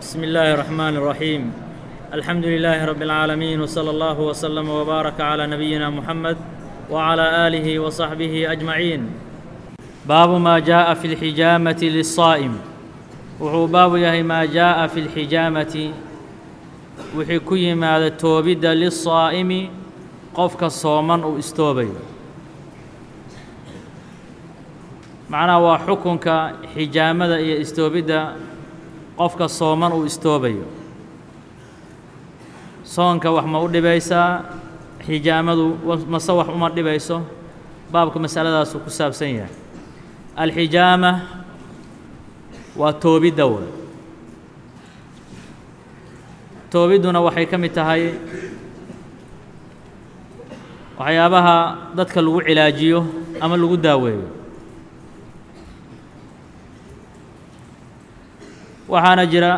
بسم الله الرحمن الرحيم الحمد لله رب العالمين وصلى الله وسلم وبارك على نبينا محمد وعلى آله وصحبه أجمعين باب ما جاء في الحجامة للصائم wuxuu baabu yahay maa jaaءa fi اlxijaamati wixii ku yimaada toobidda liلsaa'imi qofka sooman uu istoobayo. Macnaha waa xukunka xijaamada iyo istoobidda qofka sooman uu istoobayo. Soonka wax ma u dhibaysaa xijaamadu mase wax uma dhibayso baabka masaladaasuu ku saabsan yahay. Alxijaama waa toobidda wey toobidduna waxay ka mid tahay waxyaabaha dadka lagu cilaajiyo ama lagu daaweeyo waxaana jira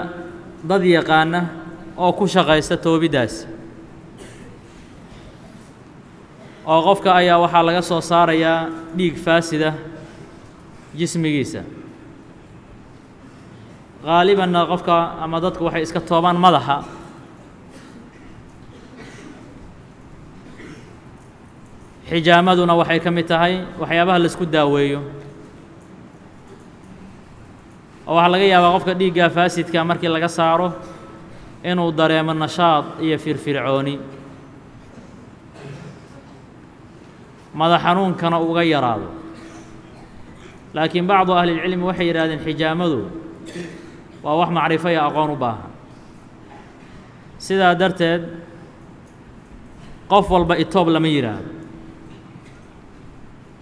dad yaqaana oo ku shaqaysta toobiddaas oo qofka ayaa waxaa laga soo saarayaa dhiig faasida jismigiisa. Qaalibanna qofka ama dadku waxay iska toobaan madaxa. Xijaamaduna waxay ka mid tahay waxyaabaha la isku daaweeyo oo waxaa laga yaabaa qofka dhiigga faasidka markii laga saaro inuu dareemo nashaad iyo firfircooni. Madax xanuunkana uga yaraado. Laakiin bacdu ahlilcilmi waxay yidhahdeen xijaamadu waa wax macrifo iyo aqoon u baahan. Sidaa darteed qof walba itoob lama yidhaahdo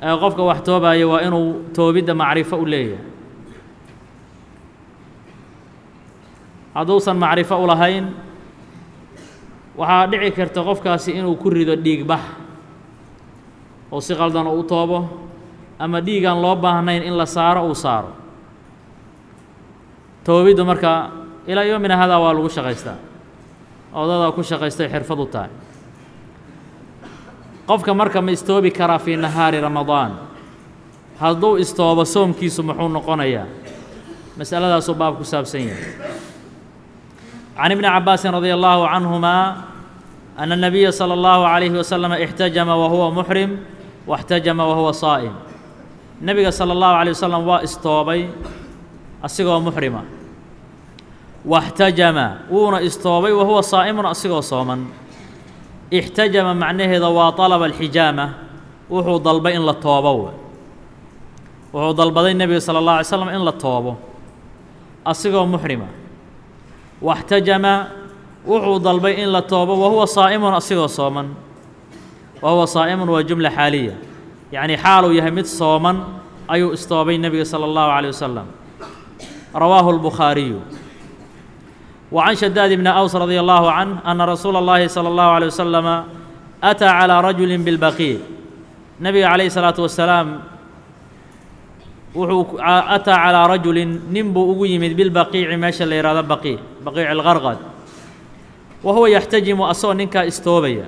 ee qofka wax toobaya waa inuu toobidda macrifo u leeyahay hadduusan macrifo u lahayn waxaa dhici karta qofkaasi inuu ku rido dhiig bax oo si qaldan u toobo ama dhiigaan loo baahnayn in la saaro uu saaro. Toobiddu marka ilaa yoomina hadaa waa lagu shaqaystaa. Odadaa ku shaqaystay xirfad u tahay. Qofka marka ma istoobi karaa fii nahaari ramadaan hadduu istoobo soomkiisu muxuu noqonayaa? Masaladaasuu baab ku saabsan yahay can ibni cabbaasin radia allaahu canhumaa ana الnabiya salى اllahu عalayhi wasalama اxtajama wa huwa muxrim واxtajama wa huwa saa'im nebiga salى اllahu عalيه wasalam waa istoobay asigoo muxrima waxtajama wuuna istoobay wa huwa saa'imun asigoo sooman ixtajama macnaheeda waa طalaba alxijaama wuxuu dalbay in la toobo wuxuu dalbaday nebiga salى اlه alay slam in la toobo asigoo muxrima waxtajama wuxuu dalbay in la toobo wa huwa saa'imun asigoo sooman wa huwa saa'imun waa jumla xaaliya yacni xaaluu yahay mid sooman ayuu istoobay nebiga salى اllahu عalيه wasalam rawaahu الbukhaariyu wa can shadaad bni aws radia allahu canh ana rasuula اllahi salى اllahu عalيه wasalama ataa calىa rajuli biاlbaqiic nebiga calayhi الsalaatu wasalaam wuxuu ataa calىa rajulin nin buu ugu yimid bilbaqiici meesha la yihahdo baqiic baqiic اlqarqad wa huwa yaxtajimu asagoo ninkaa istoobaya.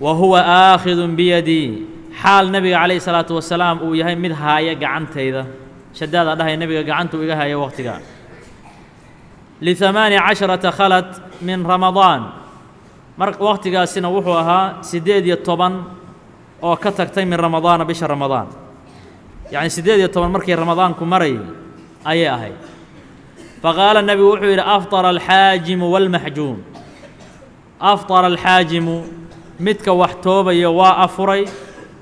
Wa huwa aakhidun biyadii xaal nebiga calayhi salaatu wasalaam uu yahay mid haaya gacantayda. Shadaada dhahaya nebiga gacantuu iga haya wakhtigaa lihamaani casharata khalad min ramadaan. Mar wakhtigaasina wuxuu ahaa siddeed iyo toban oo ka tagtay min ramadaana bisha ramadaan yacni siddeed iyo toban markii ramadaanku marayay ayay ahayd faqaala nebigu wuxuu yidhi afطara alxaajimu wاlmaxjuum afطara alxaajimu midka wax toobaya waa afuray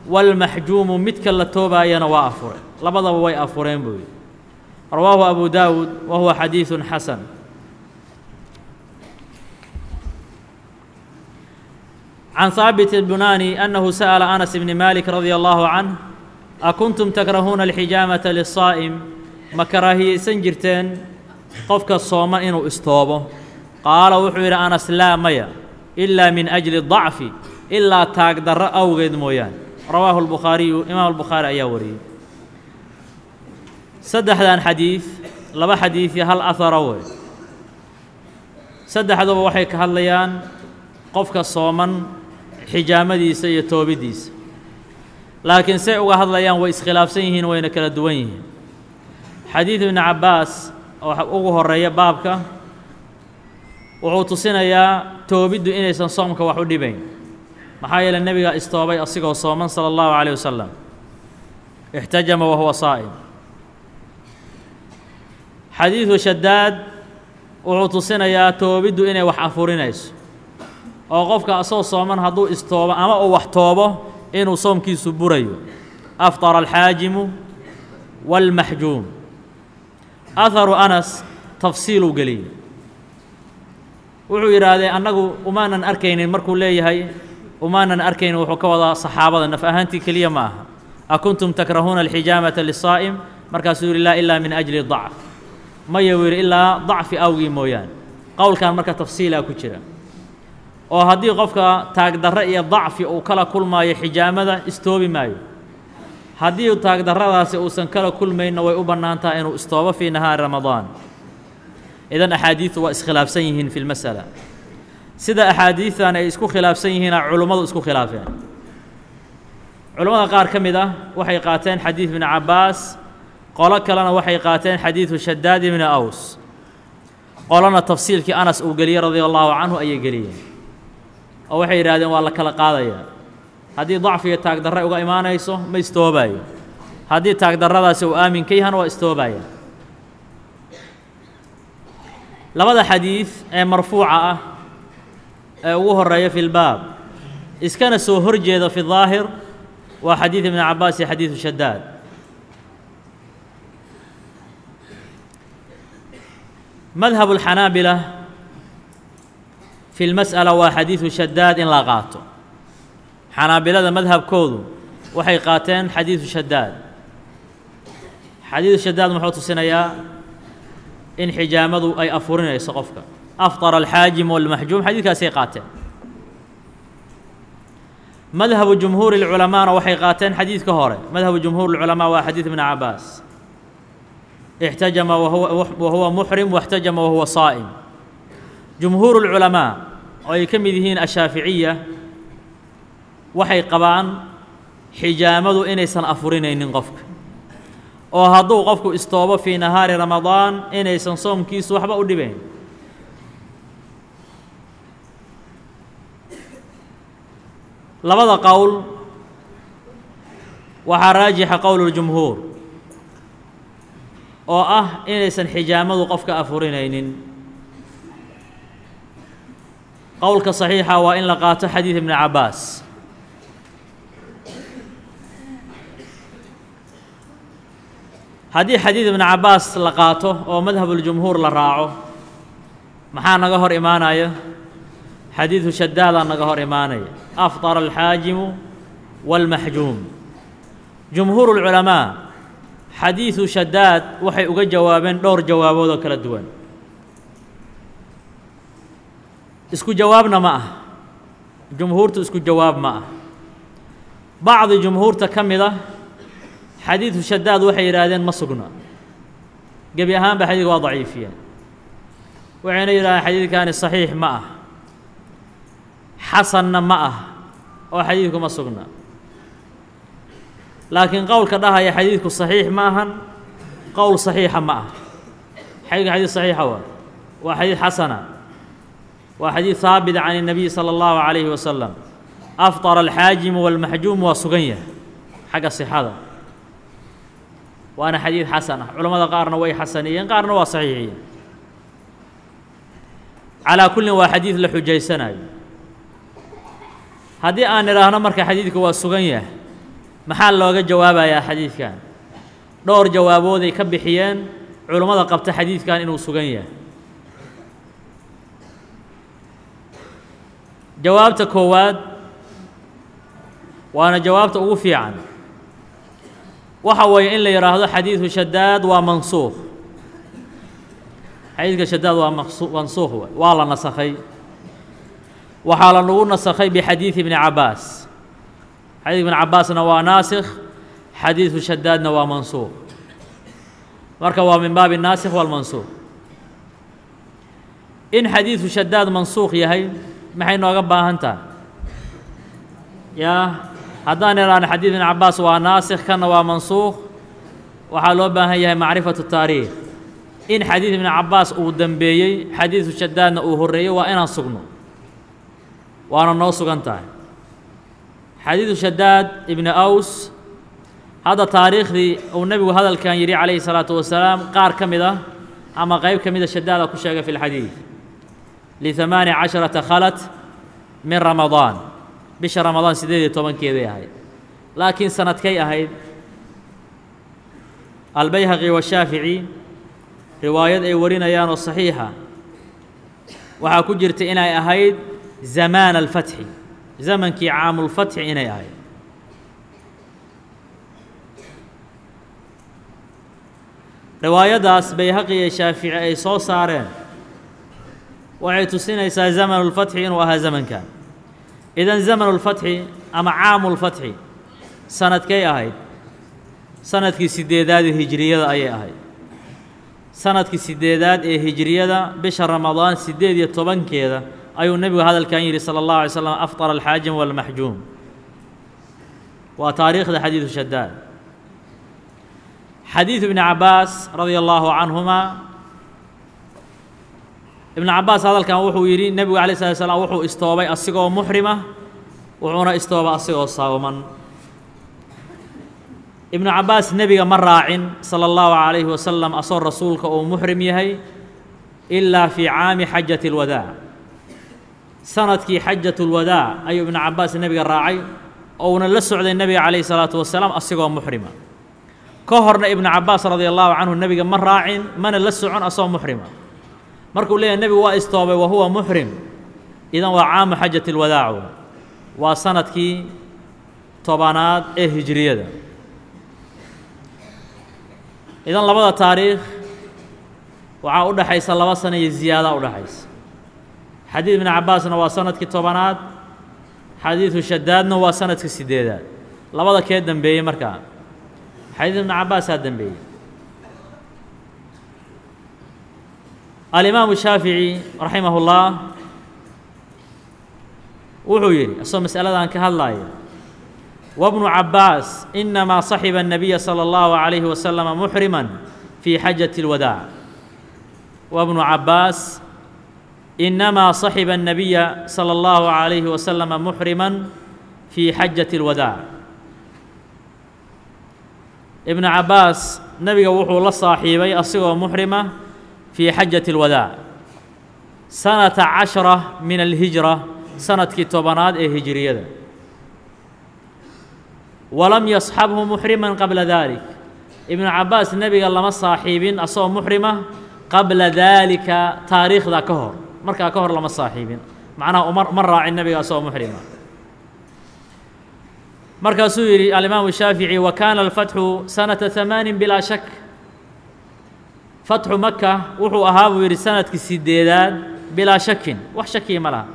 wاlmaxjuumu midka la toobaayana waa afuray labadaba way afureen buu yidhi rawaahu abu daawuud wa huwa xadiiثu xasan can haabit الbunaani annahu sa'ala anas bni malik radia allahu canh akuntum takrahuuna alxijaamata liلsaa'im ma karaahiyeysan jirteen qofka sooman inuu istoobo qaala wuxuu yidhi anas laa maya ilaa min ajli dacfi ilaa taagdarro awgeed mooyaane rawaahu albukhaariyu imaam albukhaari ayaa wariyey saddexdan xadiid laba xadiid iyo hal ahara wey saddexduba waxay ka hadlayaan qofka sooman xijaamadiisa iyo toobiddiisa laakiin say uga hadlayaan way iskhilaafsan yihiin wayna kala duwan yihiin. Xadiidu ibni cabbaas ugu horreeya baabka wuxuu tusinayaa toobiddu inaysan soomka wax u dhibayn. Maxaa yeeley nebigaa istoobay asigoo sooman sala allahu calayh wasalam ixtajama wa huwa saa'im. Xadiidu shadaad wuxuu tusinayaa toobiddu inay wax afurinayso. Oo qofka asagoo sooman hadduu istoobo ama uu wax toobo inuu soomkiisu burayo. Aftara alxaajimu waalmaxjuum aharu anas tafsiiluu geliyey. Wuxuu yidhaahdee annagu umaanan arkaynin markuu leeyahay umaanan arkaynin wuxuu ka wadaa saxaabada. Naf ahaantii keliya ma aha. A kuntum takrahuuna alxijaamata lisaa'im markaasuu yidhi laa ilaa min ajli dacf. Maya uu yidhi ilaa dacfi awgii mooyaane. Qowlkan marka tafsiilaa ku jira oo haddii qofka taagdarre iyo dacfi uu kala kulmaayo xijaamada istoobi maayo. Haddii taagdarradaasi uusan kala kulmayna way u bannaan tahay inuu istoobo fii nahaari ramadaan. Idan axaadiidu waa iskhilaafsan yihiin fi lmasala sida axaadiidan ay isku khilaafsan yihiina culummadu isku khilaafeen. Culummada qaar ka mid ah waxay qaateen xadiid ibni cabbaas qolo kalena waxay qaateen xadiidu shadaad ibni aws. Qolona tafsiilkii anas uu geliyey radia allaahu canhu ayay geliyeen oo waxay yidhahdeen waa la kala qaadayaa haddii dacfiga taagdarre uga imaanayso ma istoobaayo. Haddii taagdarradaasi uu aamin ka yahana waa istoobaya labada xadiid ee marfuuca ah ee ugu horreeya fi lbaab iskana soo hor jeeda fi daahir waa xadiid ibni cabbaas iyo xadiidu shadaad madhab اlxanaabila fi lmas'ala waa xadiidu shadaad in la qaato xanaabilada madhabkoodu waxay qaateen xadiidu shadaad xadiidu shadaad muxuu tusinayaa in xijaamadu ay afurinayso qofka afطara alxaajim walmaxjuum xadiidkaasay qaateen madhabu jumhuuri اlculamaana waxay qaateen xadiidka hore madhabu jumhuur اlculamaa waa xadiid ibni cabaas اxtajama wahuwa muxrim واxtajama wahuwa saa'im jumhuur اlculamaa oo ay ka mid yihiin ashaaficiya waxay qabaan xijaamadu inaysan afurinaynin qofka. Oo hadduu qofku istoobo fii nahaari ramadaan inaysan soomkiisu waxba u dhibayn. Labada qowl waxaa raajixa qowluljumhuur oo ah inaysan xijaamadu qofka afurinaynin qowlka saxiixa waa in la qaato xadiid ibni cabbaas haddii xadiid ibni cabbaas la qaato oo madhabuljumhuur la raaco maxaa naga hor imaanaya xadiidu shadaadaa naga hor imaanaya afطara alxaajimu wاlmaxjuum jumhuuru اlculamaa xadiidu shadaad waxay uga jawaabeen dhowr jawaabood oo kala duwan Isku jawaabna ma ah. Jumhuurtu isku jawaab ma ah. Bacdi jumhuurta ka mid ah xadiidu shadaad waxay yidhaahdeen ma sugna gebi ahaanba xadiidka waa daciifiyeen waxayna yidhahdeen xadiidkani saxiix ma ah. Xasanna ma ah oo xadiidku ma sugna. Laakiin qowlka dhahaya xadiidku saxiix ma ahan qowl saxiixa ma ah. Xadiidka xadiid saxiixa waa waa xadiid xasana waa xadiid haabit can الnabiy salى اllahu عalayhi wasalam afطara alxaajimu wاlmaxjuum waa sugan yahay xagga sixada waana xadiid xasan ah culamada qaarna way xasaniyeen qaarna waa saxiixiyeen calaa kullin waa xadiid la xujaysanayo haddii aan idhaahno marka xadiidku waa sugan yahay maxaa looga jawaabayaa xadiidkan dhowr jawaabooday ka bixiyeen culummada qabta xadiidkan inuu sugan yahay jawaabta koowaad waana jawaabta ugu fiican. Waxa weeye in la yidhaahdo xadiidu shadaad waa mansuukh. Xadiidka shadaad waa mansuukh w waa la nasakhay. Waxaa la nagu nasakhay bixadiidi ibni cabbaas. Xadiid ibn cabbaasna waa naasikh xadiidu shadaadna waa mansuukh. Marka waa min baabi naasikh walmansuukh in xadiidu shadaad mansuukh yahay maxay nooga baahan tahay yaa haddaan idhaahno xadiid ibn cabbaas waa naasikh kana waa mansuukh. Waxaa loo baahan yahay macrifatu taariikh. In xadiid ibni cabaas uu dembeeyey xadiidu shadaadna uu horreeyey waa inaan sugno. Waana noo sugan tahay. Xadiidu shadaad ibni aws hadda taariikhdii uu nebigu hadalkan yidhi calayhi salaatu wasalaam qaar ka mid ah ama qayb ka mida shadaada ku sheegay fi lxadiid lihamaani casharata khalat min ramadaan bisha ramadaan siddeed iyo tobankeeday ahayd laakiin sanadkay ahayd albayhaqi washaafici riwaayad ay warinayaan oo saxiixa waxaa ku jirta inay ahayd zamaan alfatxi zamankii caamulfatxi inay ahayd riwaayaddaas bayhaqi iyo shaafici ay soo saareen waxay tusinaysaa zamanulfatxi inuu ahaa zamankan idan zamanulfatxi ama caamulfatxi sanadkay ahayd sannadkii siddeedaad ee hijriyada ayay ahayd. Sanadkii siddeedaad ee hijriyada bisha ramadaan siddeed iyo tobankeeda ayuu nebigu hadalkan yidhi sala allahu alay slam afطara alxaajim walmaxjuum waa taariikhda xadiidu shadaad xadiidu ibni cabaas radia allaahu canhuma ibnu cabaas hadalkan wuxuu yidhi nebigu alay slat slam wuxuu istoobay asigoo muxrima wuxuuna istoobay asigoo sawman. Ibnu cabaas nebiga ma raacin sala allahu calayhi wasalam asoo rasuulka uu muxrim yahay ilaa fii caami xajati اlwadaac sannadkii xajat اlwadaac ayuu ibnu cabaas nebiga raacay ouna la socday nebiga calayhi salaatu wasalaam asigoo muxrima ka horna ibnu cabaas radia allahu canhu nebiga ma raacin mana la socon asoo muxrima markuu leeyahy nebigu waa istoobay wa huwa muxrim idan waa caamu xajati اlwadaacu waa sannadkii tobanaad ee hijriyada. Idan labada taariikh waxaa u dhaxaysa laba sano iyo ziyaada u dhaxaysa. Xadiid ibni cabaasna waa sannadkii tobanaad xadiidu shadaadna waa sannadkii siddeedaad. Labada kee dembeeyey markaa? Xadiid ibni cabaasaa dembeeyey alimaamu shaafici raximah ullah wuxuu yidhi isagoo masaladan ka hadlaaya wabnu cabaas inamaa saxiba الnabiya salى اllahu عalayhi wasalama muxriman fii xajat اlwadaac wabnu cabaas inamaa saxiba الnabiya salى اllahu عalayhi wasalama muxriman fii xajat اlwadaac ibnu cabaas nebiga wuxuu la saaxiibay asigoo muxrima fii xajati اlwadaac sanata cashra min alhijra sannadkii tobanaad ee hijiriyada walam yasxabhu muxriman qabla dalik ibnu cabaas nebiga lama saaxiibin asagoo muxrima qabla daalika taariikhda ka hor markaa ka hor lama saaxiibin macnaha uma ma raacin nebiga asagoo muxrima markaasuu yidhi alimaamu shaafici wa kaana alfatxu sanata hamaanin bilaa shak fatxu maka wuxuu ahaa buu yidhi sannadkii sideedaad bilaa shakin. Wax shakiya ma laha.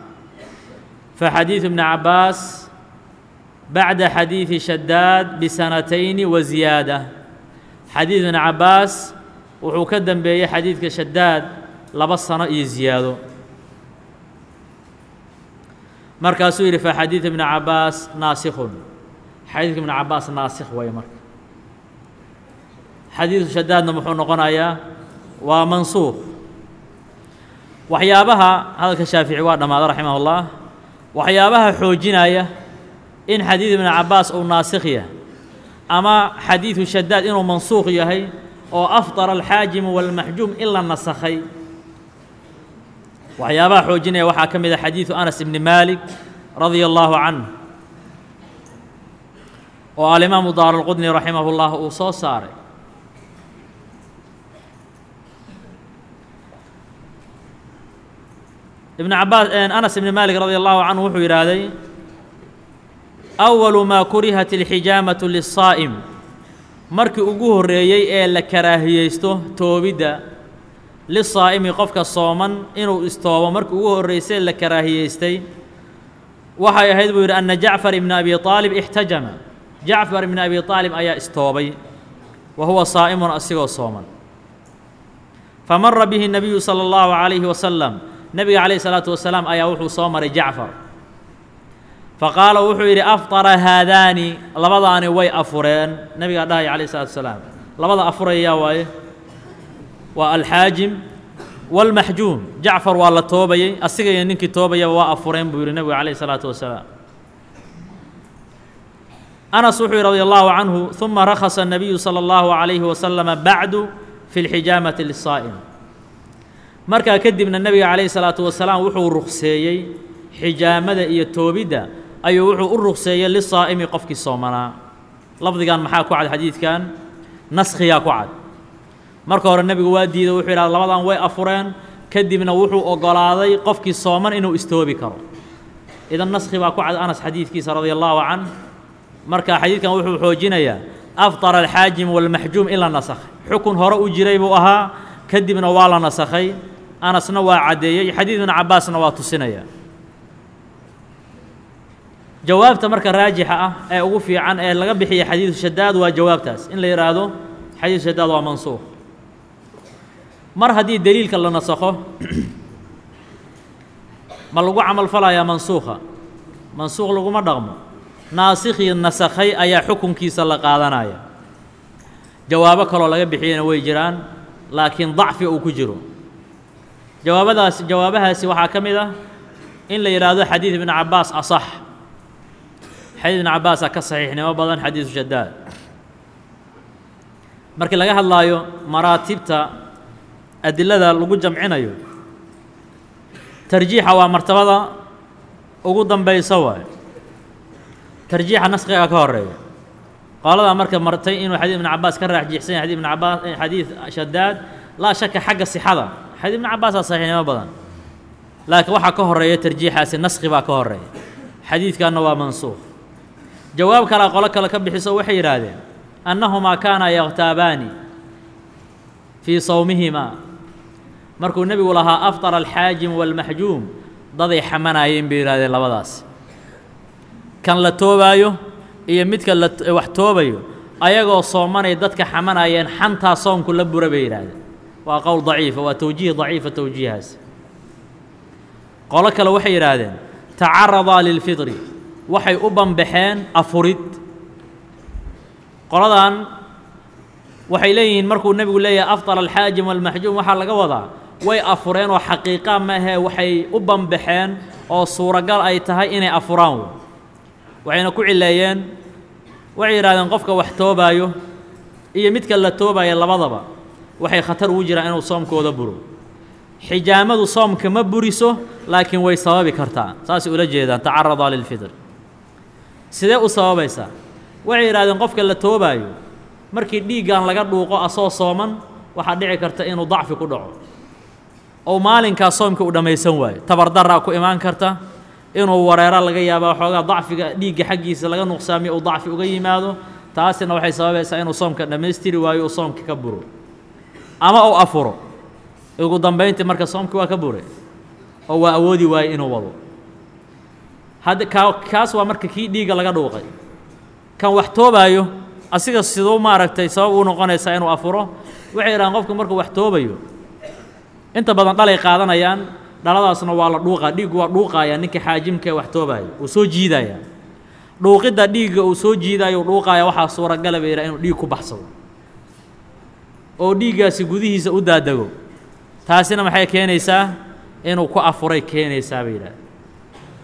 Faxadiidu ibni cabaas bacda xadiidi shadaad bisanatayni wa ziyaada. Xadiid ibni cabaas wuxuu ka dembeeyey xadiidka shadaad laba sano iyo ziyaado. Markaasuu yidhi faxadiid ibni cabaas naasikhun. Xadiidka ibni cabaas naasikh way marka. Xadiidu shadaadna muxuu noqonayaa waa mansuuq waxyaabaha hadalka shaafici waa dhammaada raximah ullah waxyaabaha xoojinaya in xadiid ibnu cabaas uu naasikh yahay ama xadiidu shadaad inuu mansuuq yahay oo afطara alxaajimu walmaxjuum in la nasakhay. Waxyaabaha xoojinaya waxaa ka mid a xadiidu anas ibni maalik radia allahu canh oo alimaamu daaralqudni raximah uu soo saaray ibn cabaas anas ibni maalik radi allahu canhu wuxuu yidhaahday awalu maa kurihat alxijaamatu liلsaa'im markii ugu horreeyey ee la karaahiyeysto toobidda lisaa'imi qofka sooman inuu istoobo markii ugu horreysay la karaahiyeystay waxay ahayd buu yidhi anna jacfar ibna abi aalib ixtajama jacfar ibna abi aalib ayaa istoobay wa huwa saa'imun asigoo sooman. Famara bihi nabiyu sala allahu calayhi wasalam nebiga calayhi salaatu wasalaam ayaa wuxuu soo maray jacfar faqaala wuxuu yidhi afطara haadaani labadaani way afureen nebigaa dhahaya calayh salatu wasalaam labada afurayaa waaye waa alxaajim wاlmaxjuum jacfar waa la toobayey asiga iyo ninkii toobayaba waa afureen buu yidhi nebigu calayh الsalaatu wasalaam anas wuxuu yidhi radi allahu canhu ثuma rakhasa الnabiyu salى اllahu عalayhi wasalama bacdu fi اlxijaamati liلsaa'im markaa kadibna nebiga calayhi salaatu wasalaam wuxuu ruqseeyey xijaamada iyo toobidda ayuu wuxuu u ruqseeyey lisaa'imi qofkii soomanaa lafdigan maxaa ku cad xadiidkan? Naskhiyaa ku cad. Marka hore nebigu waa diiday wuxuu yidhahda labadan way afureen kadibna wuxuu oggolaaday qofkii sooman inuu istoobi karo. Idan naskhi baa ku cad anas xadiidkiisa radia allaahu can. Marka xadiidkan wuxuu xoojinayaa afطara alxaajim walmaxjuum in la nasakhay xukun hore u jiray buu ahaa kadibna waa la nasakhay anasna waa caddeeyey xadiid ibnu cabaasna waa tusinaya. Jawaabta marka raajixa ah ee ugu fiican ee laga bixiya xadiidu shadaad waa jawaabtaas. In la yidhaahdo xadiidu shadaad waa mansuuq mar haddii deliilka la nasakho ma lagu camal falayaa mansuukha? Mansuuq laguma dhaqmo. Naasikhii nasakhay ayaa xukunkiisa la qaadanaya. Jawaabo kaloo laga bixiyana way jiraan laakiin dacfi uu ku jiro jawaabadaas jawaabahaasi waxaa ka mid ah in la yidhaahdo xadiid ibnu cabaas asax. Xadiid ibnu cabaasaa ka saxiixnimo badan xadiidu shadaad markii laga hadlaayo maraatibta adilada lagu jamcinayo tarjiixa waa martabada ugu dambaysa waayo. Tarjiixa naskiga ka horreeya qoladaa marka martay inuu xadiid ibnu cabaas ka raajixsan yahay xadiid ibnu cabaas xadiid shadaad laa shaka xagga sixada xadiid ibnu cabaasaa saxiixnimo badan. Laakiin waxaa ka horreeya tarjiixaasi naski baa ka horreeya xadiidkanna waa mansuuq jawaab kalea qolo kale ka bixiso waxay yidhaahdeen annahumaa kaana yakhtaabaani fii sawmihimaa. Markuu nebigu lahaa afطara alxaajim wاlmaxjuum daday xamanaayeen bay yidhahdeen labadaas. Kan la toobaayo iyo midka la wax toobayo ayagoo soomanay dadka xamanayeen xantaa soomku la bura bay yidhaahdeen waa qowl daciifa waa towjiih daciifa towjiihaas qolo kale waxay yidhaahdeen tacaradaa lilfidri waxay u banbaxeen afurid. Qoladan waxay leeyihiin markuu nebigu leeyahay afطar alxaajim walmaxjuum waxaa laga wadaa way afureen oo xaqiiqa maahee waxay u banbaxeen oo suuragal ay tahay inay afuraan. Waxayna ku cileeyeen waxay yidhahdeen qofka wax toobaayo iyo midka la toobaayo labadaba waxay khatar ugu jiraan inuu soomkooda buro. Xijaamadu soomka ma buriso laakiin way sababi kartaa. Saasay ula jeedaan tacaradaa lilfidr sidee u sababaysaa waxay yidhahdeen qofka la toobaayo markii dhiiggan laga dhuuqo asoo sooman waxaa dhici karta inuu dacfi ku dhaco. Ou maalinkaa soomka u dhammaysan waayo. Tabardaraa ku imaan karta inuu wareero laga yaaba waxoogaa dacfiga dhiigga xaggiisa laga nuqsaamiyo uu dacfi uga yimaado? Taasina waxay sababaysaa inuu soomka dhammaystiri waayo uu soomka ka buro ama uu afuro. Ugu dambayntii marka soomkii waa ka bure oo waa awoodi waaye inuu wado. Hadda kaa kaas waa marka kii dhiigga laga dhuuqay. Kan wax toobaayo asiga siduu maaragtay sabab u noqonaysaa inuu afuro waxay yidhahaan qofku markuu wax toobayo inta badan dhalay qaadanayaan dhaladaasna waa la dhuuqaa dhiiggu waa dhuuqaaya ninka xaajimka ee wax toobaayo wuu soo jiidaya dhuuqidda dhiigga uu soo jiidaayo u dhuuqaaya waxaa suuragala bay yidhaha inuu dhiig ku baxsado oo dhiiggaasi gudihiisa u daadego taasina maxay keenaysaa? Inuu ku afuray keenaysaa bay yidhaha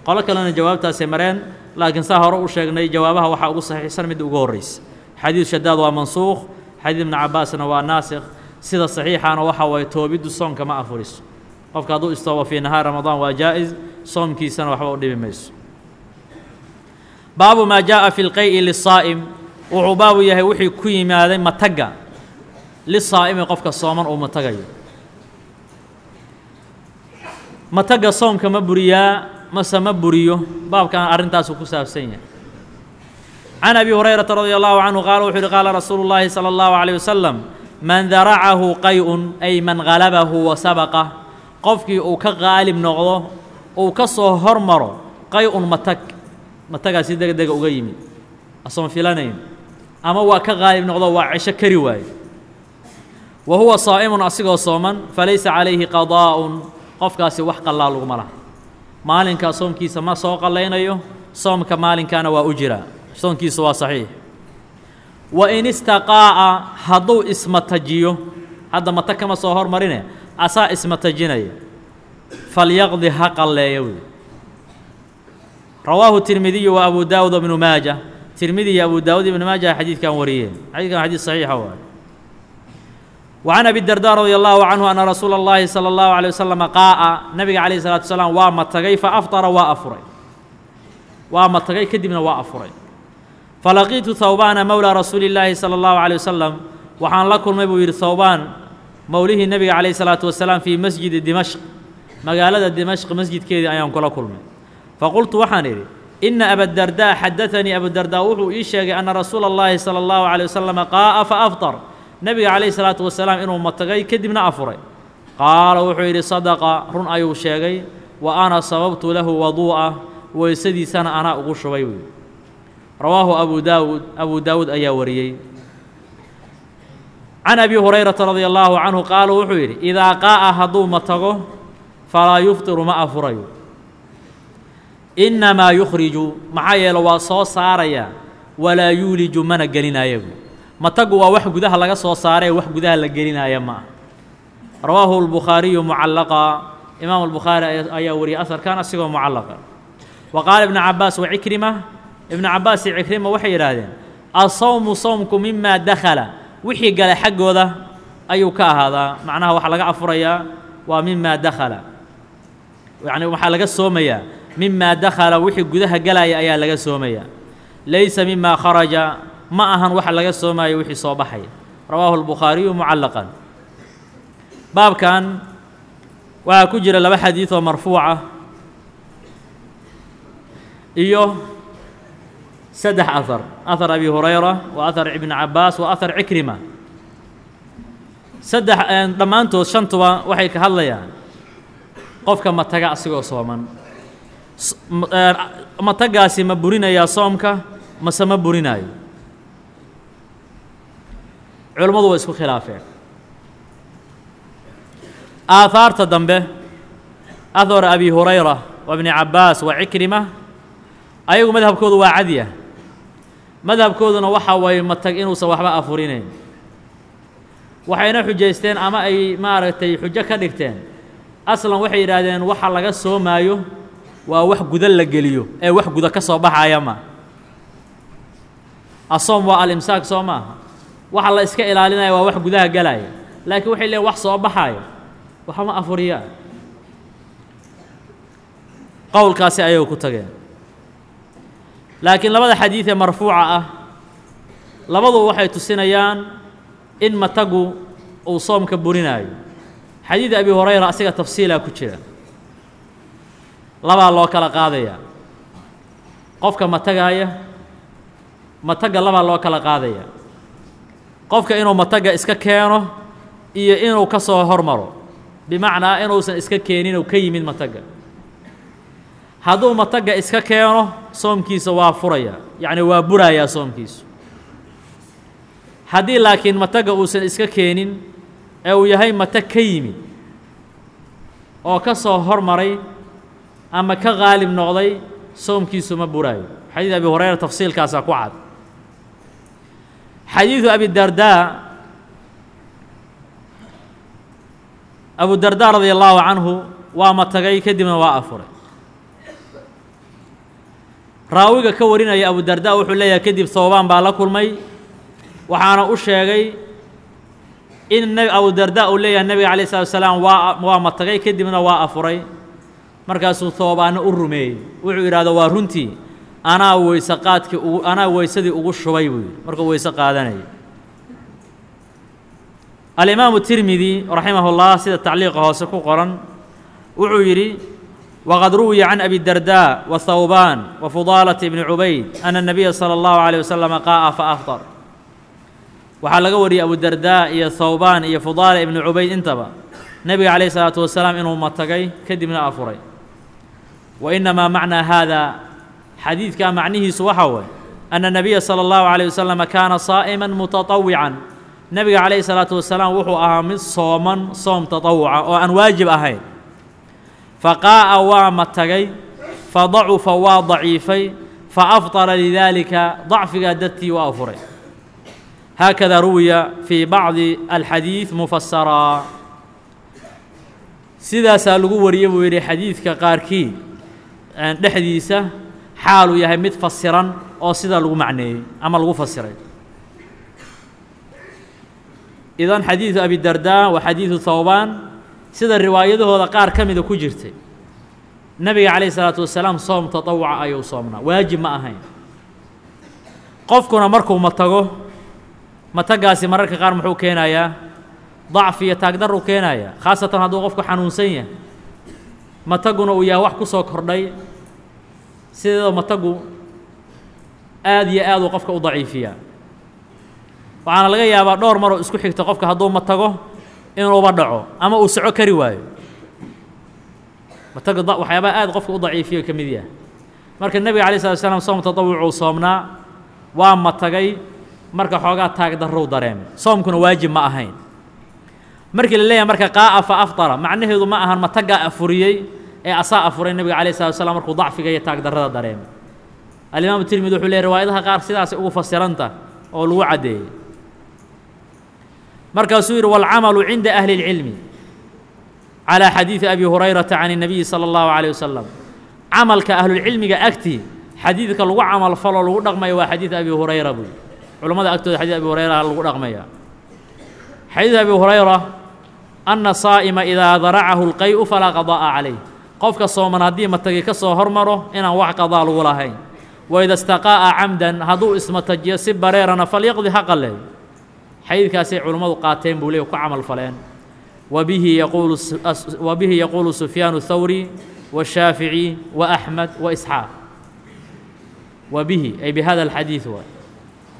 qolo kalena jawaabtaasay mareen laakiin saa hore u sheegnay jawaabaha waxaa ugu saxiixsan midda ugu horraysa. Xadiid shadaad waa mansuukh xadiid ibnu cabaasna waa naasikh sida saxiixaana waxa waaye toobiddu soomka ma afuriso. Qofka hadduu istoobo fii nahaar ramadaan waa jaa'is soomkiisana waxba u dhibi mayso. Baabu maa jaaءa fi lqay'i lisaa'im wuxuu baabu yahay wixii ku yimaaday matagga lisaa'imi qofka sooman uu matagayo mataga soomka ma buriyaa mase ma buriyo? Baabkana arrintaasu ku saabsan yahay. Can abi hurayrata radia allahu canhu qaala wuxuu uhi qaala rasuulu llaahi sala allahu calayh wasalam man daracahu qay-un ay man halabahu wa qofkii uu ka qaalib noqdo uu ka soo hormaro qay-un matag matagaas si deg dega uga yimid asoon filanayn ama waa ka qaalib noqdo waa cesho kari waayo wa huwa saa'imun asigoo sooman falaysa calayhi qadaa'un. Qofkaasi wax qallaa laguma laha. Maalinkaa soomkiisa ma soo qallaynayo soomka maalinkaana waa u soomkiisu waa saxiix. Wa in istaqaa'a hadduu ismatajiyo hadda mata kama soo hormarine asaa ismatajinaya falyaqdi ha qalleeya wey rawaahu tirmidiyu wa abu daawud ibnu maaja. Tirmidi iyo abu daawud ibnu maaja xadiidkan wariyeen. Xadiidkan xadiid saxiixa waay وعن أبي الدرداء رضي الله عنه أن رسول الله صلى الله عليه وسلم قاء نبي عليه الصلاة والسلام وما تغي فأفطر وأفري وما تغي كدبنا وأفري فلقيت ثوبان مولى رسول الله صلى الله عليه وسلم وحان لكم مبوير ثوبان موليه النبي عليه الصلاة والسلام في مسجد دمشق مقالة دمشق مسجد كيدي أيام كل كلمة فقلت وحانيري إن أبا الدرداء حدثني أبو الدرداء وحو إيشاقي أن رسول الله صلى الله عليه وسلم قاء فأفطر nabiga calayhi salaatu wasalaam inuu matagay kadibna afuray. Qaala wuxuu yidhi sadaqa run ayuu sheegay. Wa ana sababtu lahu waduu'a weysadiisana anaa ugu shubay buuyi rawaahu abu daawud abu daawuud ayaa wariyey. Can abi hurayrata radia allaahu canhu qaala wuxuu yidhi idaa qaa'a hadduu matago falaa yuftiru ma afurayo innamaa yukhriju maxaa yeele waa soo saaraya walaa yuuliju mana gelinaya buu matagu waa wax gudaha laga soo saaree wax gudaha la gelinaya ma ah rawaahu albukhaariyu mucallaqa. Imaamu albukhaari ayaa wariyay asarkan asigoo mucallaqa. Wa qaala ibnu cabaas wa cikrima. Ibnu cabaas iyo cikrima waxay yidhaahdeen asawmu sawmku mimaa dakhala. Wixii gala xaggooda ayuu ka ahaadaa. Macnaha waxaa laga afurayaa waa mimaa dakhala. Yacni waxaa laga soomayaa mimaa dakhala. Wixii gudaha galaya ayaa laga soomayaa. Laysa mimaa kharaja ma ahan waxa laga soomaayo wixii soo baxaya rawaahu albukhaariyu mucallaqan. Baabkan waxaa ku jira laba xadiid oo marfuuca iyo saddex ahar ahar abi hurayra wa ahar ibni cabaas wa ahar cikrima. Saddex dhammaantood shantuba waxay ka hadlayaan qofka mataga asigoo sooman. Matagaasi ma burinayaa soomka mase ma burinaayo culammadu waa isku khilaafeen. Aahaarta dambe ahar abi hurayra wa bni cabaas wa cikrima ayagu madhabkoodu waa cadya madhabkooduna waxa waye matag inuusan waxba afurinayn. Waxayna xujaysteen ama ay maaragtay xujo ka dhigteen. Aslan waxay yidhaahdeen waxa laga soomaayo waa wax guda la geliyo ee wax guda ka soo baxaya ma. Asoom waa alimsaak soo maaha waxa la iska ilaalinaya waa wax gudaha galaya laakiin waxay leeyiin wax soo baxayo. Waxma afuriyaa qowlkaasi ayay ku tageen laakiin labada xadiid ee marfuuca ah. Labadu waxay tusinayaan in matagu uu soomka burinaayo. Xadiid abi hurayra asiga tafsiilaa ku jira. Labaa loo kala qaadaya. Qofka matagaaya mataga labaa loo kala qaadaya qofka inuu mataga iska keeno iyo inuu ka soo hormaro. Bimacnaa inuusan iska keenin uu ka yimid mataga. Hadduu mataga iska keeno soomkiisa waa furaya. Yacni waa burayaa soomkiisu. Haddii laakiin mataga uusan iska keenin ee uu yahay matag ka yimid oo ka soo hormaray ama ka qaalib noqday soomkiisu ma buraayo. Xadiid abi hurayra tafsiilkaasaa ku cad xadiidu abidardaa abudardaa radia allaahu canhu waa matagay kadibna waa afuray. Raawiga ka warinaya abudardaa wuxuu leeyahay kadib toobaan baa la kulmay. Waxaana u sheegay in abudardaa uu leeyahay nebiga calayi salatu wasalaam waa waa matagay kadibna waa afuray. Markaasuu toobaana u rumeeyey. Wuxuu yidhahdo waa runtii anaa weyse qaadkii ugu anaa weysadii ugu shubay buu yidhi markuu weyse qaadanayay alimaamu tirmidi raximahullah sida tacliiqa hoose ku qoran wuxuu yidhi waqad ruwiya can abi dardaa wa thawbaan wa fudaalata ibni cubayd ana الnabiya salى اllahu عalيه wasalama qaa'a faafطar waxaa laga wariyey abudardaa iyo thawbaan iyo fudaala ibni cubayd intaba nebiga calayh الsalaatu wasalaam inuu matagay kadibna afuray wa inamaa macnaa haada xadiidkaa macnihiisu waxaa waye anna nebiya sala allahu calayh wasalama kaana saa'iman mutatawwican nebiga calayhi salaatu wasalaam wuxuu ahaa mid sooman soom tatawuca oo aan waajib ahayn. Faqaa'a waa matagay fa dacufa waa daciifay fa afطara lidaalika dacfigaa dartii waa afuray. Haakadaa ruwiya fii bacdi alxadiid mufasaraa sidaasaa lagu wariyey buu yidhi xadiidka qaarkii dhexdiisa xaaluu yahay mid fasiran oo sidaa lagu macneeyey ama lagu fasiray. Idan xadiidu abidardaa wa xadiidu thawbaan sida riwaayadahooda qaar ka mida ku jirtay. Nebiga calayh isalaatu wasalaam soom tatawuca ayuu soomnaa waajib ma ahayn. Qofkuna markuu matago matagaasi mararka qaar muxuu keenayaa dacfi iyo taagdaruu keenayaa khaasatan hadduu qofku xanuunsan yahay. Mataguna uu yahay wax ku soo kordhay sideedoo matagu aad iyo aad uu qofka u daciifiyaa waxaana laga yaabaa dhowr maroo isku xigta qofka hadduu matago inuuba dhaco ama uu soco kari waayo. Mataga waxyaabaha aad qofka u daciifiyo ka mid yahay. Marka nebiga alay slat slam soom tatawucuu soomnaa waa matagay marka xoogaa taagdarrow dareemay soomkuna waajib ma ahayn. Markii la leeyahay marka qaa'a fa aftara macnaheedu ma ahan matagaa afuriyey ee asaa afuray nebiga alayh salatu slam markuu dacfiga iyo taagdarrada dareemay alimaamu tirmidi wuxuu leeyay riwaayadaha qaar sidaasay ugu fasiranta oo lagu caddeeyey markaasuu yidhi wاlcamalu cinda ahli اlcilmi calى xadiidi abi hurayrata can الnabiyi salى اllahu عalيه wasalam camalka ahlulcilmiga agtii xadiidka lagu camal faloo lagu dhaqmaya waa xadiid abi hurayra buy culammada agtooda xadiid abi hurayra lagu dhaqmaya xadiid abi hurayra ana saa'ima idaa daracahu اlqay'u falaa qadaa'a calayh qofka sooman haddii matagi ka soo hormaro inaan wax qadaa lagu lahayn. Waida istaqaa'a camdan hadduu ismatajiyo si bareerana falyaqdi ha qaleey xadiidkaasay culummadu qaateen buu leey ku camal faleen. Wabihi yaquulu yaquulu sufyaanu thawri washaafici wa axmed wa isxaaq. Wa bihi ay bihada alxadiid waay.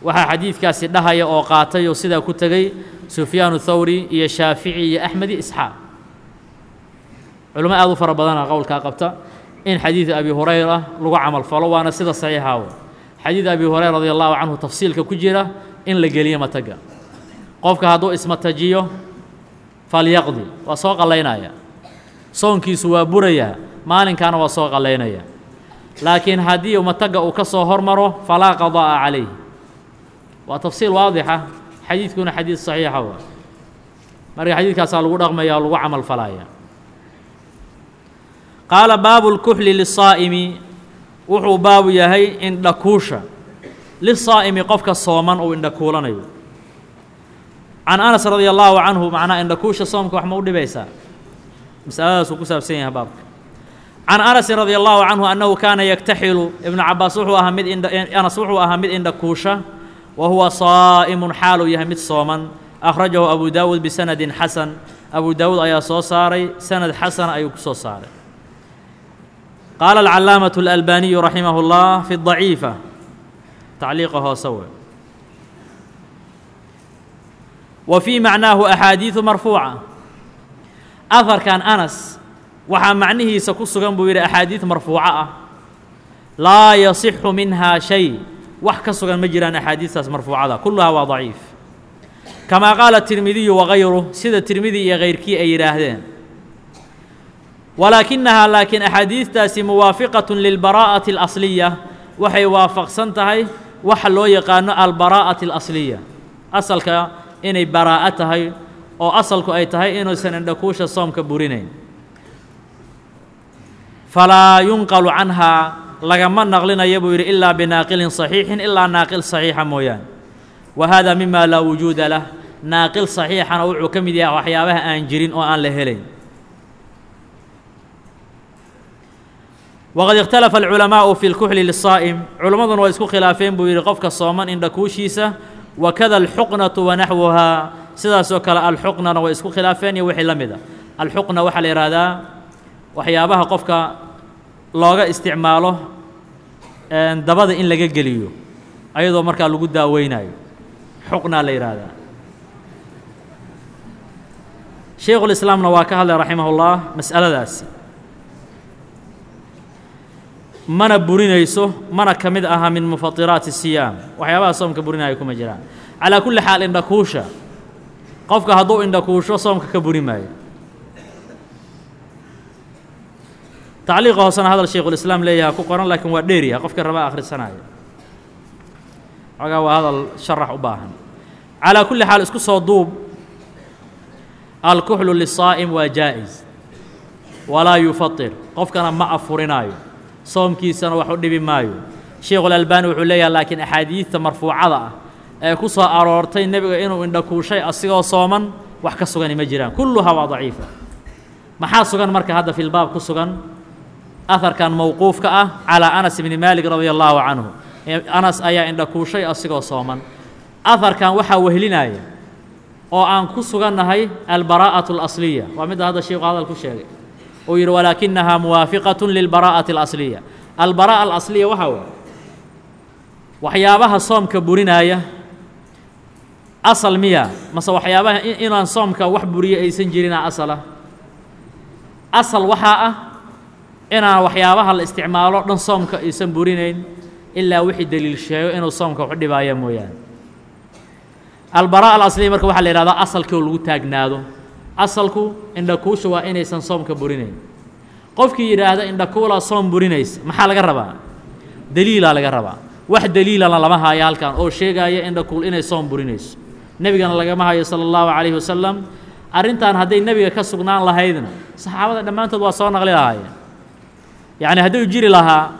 Waxaa xadiidkaasi dhahaya oo qaatay oo sidaa ku tegey sufyaanu thawri iyo shaafici iyo axmed iyo isxaaq culimo aad u fara badana qowlkaa qabta in xadiid abi hurayra lagu camal falo waana sida saxiixa w xadiid abi hurayra radi allahu canhu tafsiilka ku jira in la geliyo mataga qofka hadduu ismatajiyo falyaqdi waa soo qallaynaya soonkiisu waa burayaa maalinkaana waa soo qallaynaya laakiin haddii mataga uu ka soo hormaro falaa qadaa'a calayh waa tafsiil waadixa xadiidkuna xadiid saxiixa wa marka xadiidkaasaa lagu dhaqmaya o lagu camal falaya qaala baabu lkuxli lisaa'imi wuxuu baabu yahay indhakuusha. Lisaa'imi qofka sooman uu indhakuulanayo. Can anas radi allaahu canhu macnaa indhakuusha soomka wax ma u dhibaysaa? Masaladaasuu ku saabsan yahay baabka. Can anasin radi allahu canhu annahu kaana yaktaxilu ibnu cabaas wuxuu ahaa mid anas wuxuu ahaa mid indhakuusha wa huwa saa'imun xaaluu yahay mid sooman. Akhrajahu abu daawuud bisanadin xasan. Abu daawuud ayaa soo saaray sanad xasana ayuu ku soo saaray qaala alcalaamaة اlalbaniyu raximah اllah fi daciifa tacliiqa hoose we wa fii macnaahu axaadiidu marfuuca aharkan anas waxaa macnihiisa ku sugan buu yidhi axaadiid marfuuco ah laa yasixu minhaa shay wax ka sugan ma jiraan axaadiistaas marfuucada kulluhaa waa daciif kamaa qaala tirmidiyu wagayruh sida tirmidi iyo kayrkii ay yidhaahdeen walaakinahaa laakiin axaadiistaasi muwaafiqatun lilbaraa'ati alasliya. Waxay waafaqsan tahay waxa loo yaqaano albaraa'ati alasliya. Asalka inay baraa'a tahay oo asalku ay tahay inuusan indhakuusha soomka burinayn. Falaa yunqalu canhaa lagama naqlinayo buu yidhi ilaa binaaqilin saxiixin ilaa naaqil saxiixa mooyaane. Wa haadaa mima laa wujuuda lah naaqil saxiixana wuxuu ka mid yahay waxyaabaha aan jirin oo aan la helayn. Waqad ikhtalafa alculamaa'u fi lkuxli lisaa'im culammaduna waa isku khilaafeen buu yidhi qofka sooman indhakuushiisa wakada alxuqnatu wanaxwuhaa sidaasoo kale alxuqnana way isku khilaafeen iyo wixii la mid a alxuqna waxaa la yidhaahdaa waxyaabaha qofka looga isticmaalo dabada in laga geliyo ayadoo markaa lagu daaweynayo xuqnaa la yidhaahdaa shaykhulislaamna waa ka hadlay raximah mas'aladaasi mana burinayso mana ka mid aha min mufatiraati siyaam. Waxyaabaha soomka burinaya kuma jiraan. Calaa kulli xaal indhakuusha qofka hadduu indhakuusho soomka ka buri maayo. Tacliiqa hoosena hadal shaykhulislaam leeyaha ku qoran laakiin waa dheeriya qofka rabaa akhrisanaya xoogaa waa hadal sharax u baahan. Calaa kulli xaal isku soo duub. Alkuxlu lisaa'im waa jaa'is walaa yufatir. Qofkana ma afurinaayo soomkiisana wax u dhibi maayo. Sheikhulalbaani wuxuu leeyahay laakiin axaadiidta marfuucada ah ee ku soo aroortay nebiga inuu indhakuushay asigoo sooman wax ka sugani ma jiraan. Kulluhaa waa daciifa. Maxaa sugan marka hadda fi lbaab ku sugan? Aharkan mowquufka ah calaa anas ibni maalik radia allaahu canhu anas ayaa indhakuushay asigoo sooman. Aharkan waxaa wehlinaya oo aan ku sugannahay albaraa'atu alasliya waa midda hadda sheikhu hadal ku sheegay uu yidhi walaakinahaa muwaafiqatu lilbaraa'ati alasliya. Albaraa'a alasliya waxaa waay waxyaabaha soomka burinaaya asal miya mase waxyaabaha inaan soomka wax buriyo aysan jirina asala. Asal waxaa ah inaan waxyaabaha la isticmaalo dhan soomka aysan burinayn ilaa wixii deliil sheego inuu soomka wax dhibaaya mooyaane. Albaraa alasliya marka waxaa la yihahdaa asalkii oo lagu taagnaado asalku indhakuusha waa inaysan soomka burinayn. Qofkii yidhaahda indhakuulaa soom burinaysa maxaa laga rabaa? Deliilaa laga rabaa. Wax deliilana lama haayo halkan oo sheegaya indhakuul inay soom burinayso. Nebigana lagama hayo sala allahu calayhi wasalam arrintan hadday nebiga ka sugnaan lahaydna saxaabada dhammaantood waa soo naqli lahaayeen. Yacni hadduu jiri lahaa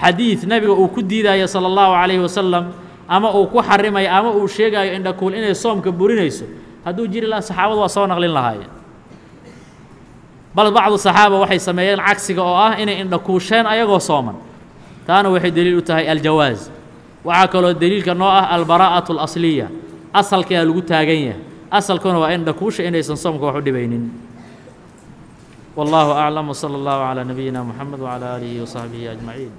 xadiid nebiga uu ku diidaayo sala allahu calayhi wasalam ama uu ku xarimayo ama uu sheegaayo indhakuul inay soomka burinayso hadduu jiri lahaa saxaabadu waa soo naqlin lahaayeen. Bal bacdu saxaaba waxay sameeyeen cagsiga oo ah inay indhakuusheen ayagoo sooman. Taana waxay deliil u tahay aljawaas waxaa kaloo deliilka noo ah albaraa'atu alasliya asalkaa lagu taagan yahay. Asalkuna waa indhakuusha inaysan soomka wax u dhibaynin. Wallaahu aclam wsala allahu calaa nabiyina moxamed wcalaa aalihi wasaxbihi ajmaciin